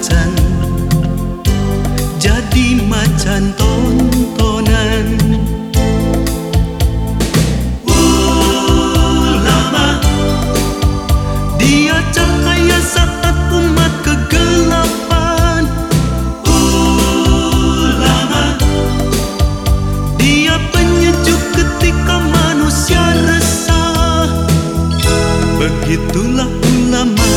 macan Jadi macan tontonan. Ulama Dia cahaya saat umat kegelapan. Ulama Dia penyejuk ketika manusia resah. Begitulah ulama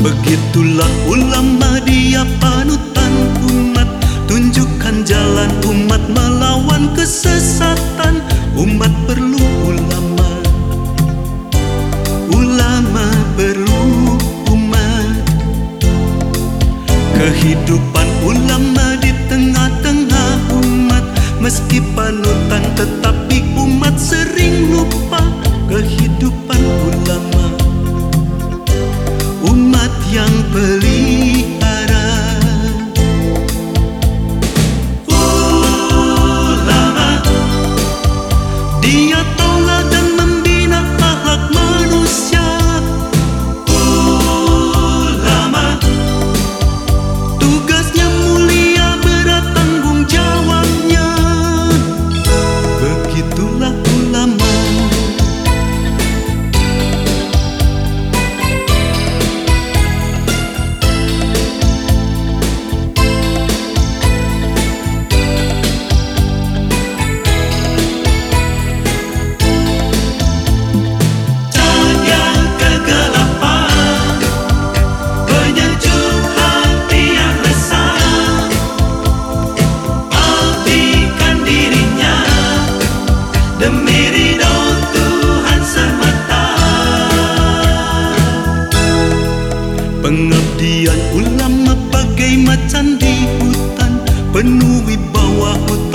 Begitulah ulama dia panutan umat. Tunjukkan jalan umat melawan kesesatan. Umat perlu ulama. Ulama perlu umat. Kehidupan ulama di tengah-tengah umat. Meski panutan tetapi umat sering lupa Kehidupan Pengabdian ulama bagai macan di hutan Penuh wibawa hutan